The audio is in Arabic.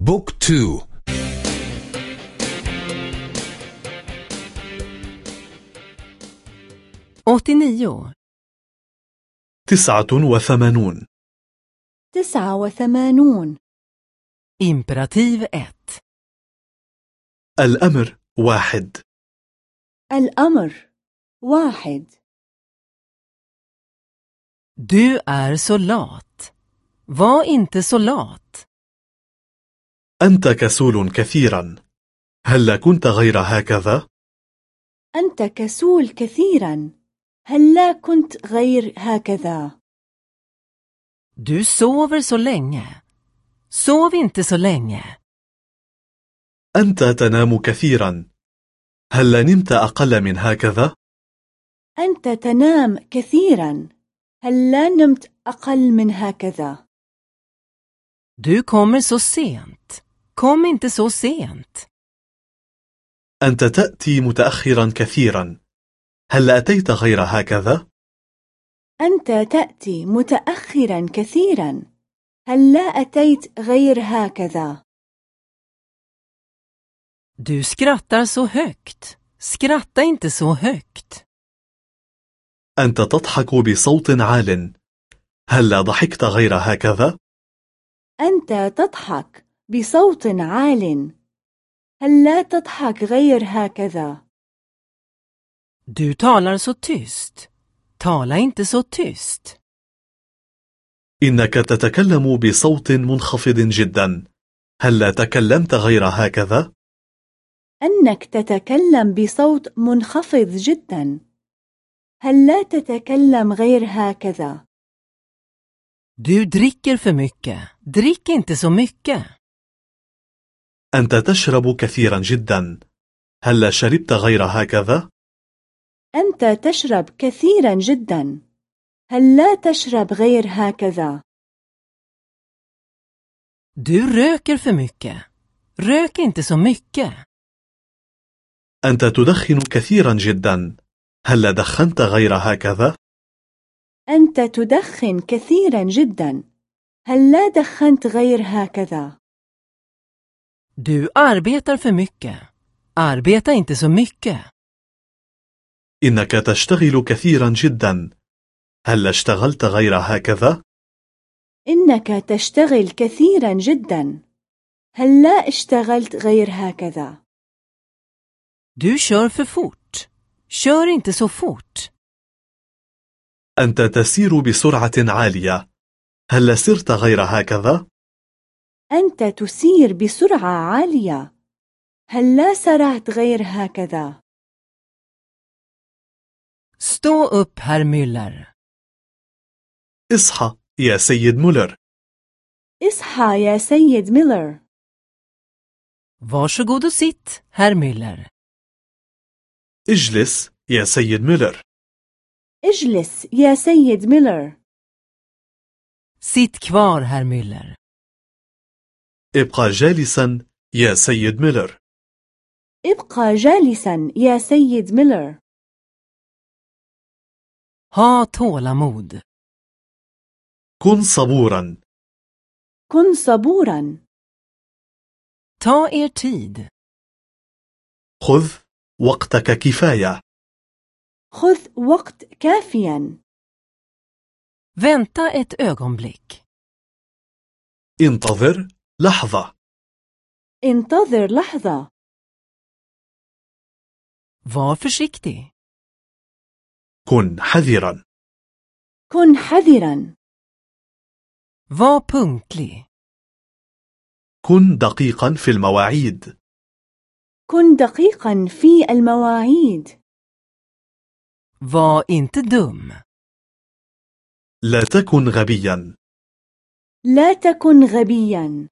بوك تو åttionio, تسعة وثمانون تسعة وثمانون imperativ 1. الأمر واحد الأمر واحد Du är så lat. Var inte så lat. أنت كسول كثيرا هل كنت غير هكذا؟ أنت كسول كثيرا هل لا كنت غير هكذا Du sover så länge. Sov inte så länge. أنت تنام كثيرا هل نمت أقل من هكذا؟ أنت تنام كثيرا هل لا نمت أقل من هكذا Du kommer så sent. Kom inte så sent. أنت تأتي متأخرا كثيرا هل أتيت غير هكذا؟ أنت تأتي متأخرا كثيرا هل لا أتيت غير هكذا Du skrattar så högt. Skratta inte så högt. أنت تضحك بصوت عال هل ضحكت غير هكذا؟ أنت تضحك بصوت عال هل لا تضحك غير هكذا Du talar så tyst. Tala inte så tyst. إنك تتكلم بصوت منخفض جدا هل لا تكلمت غير هكذا؟ أنك تتكلم بصوت منخفض جدا هل لا تتكلم غير هكذا Du dricker för mycket. Drick inte så mycket. أنت تشرب كثيرا جدا هل لا شربت غير هكذا؟ أنت تشرب كثيرا جدا هل لا تشرب غير هكذا Du röker för mycket. Rök inte så mycket. أنت تدخن كثيرا جدا هل لا دخنت غير هكذا؟ أنت تدخن كثيرا جدا هل لا دخنت غير هكذا Du arbetar för mycket. Arbeta inte så mycket. إنك تشتغل كثيرا جدا هل اشتغلت غير هكذا؟ إنك تشتغل كثيرا جدا هل لا اشتغلت غير هكذا Du kör för fort. Kör inte så fort. أنت تسير بسرعة عالية هل سرت غير هكذا؟ أنت تسير بسرعة عالية هل لا سرعت غير هكذا Stå upp, herr Müller. اصحى يا سيد مولر اصحى يا سيد ميلر Varsågod och sitt, herr Müller. اجلس يا سيد مولر اجلس يا سيد ميلر Sitt kvar, herr Müller. ابقى جالسا يا سيد ميلر ابقى جالسا يا سيد ميلر Ha tålamod. كن صبورا كن صبورا Ta er tid. خذ وقتك كفاية خذ وقت كافيا Vänta ett ögonblick. انتظر لحظة. انتظر لحظة. Var försiktig. كن حذرا. كن حذرا. Var punktlig. كن دقيقا في المواعيد. كن دقيقا في المواعيد. Var inte dum. لا تكن غبيا. لا تكن غبيا.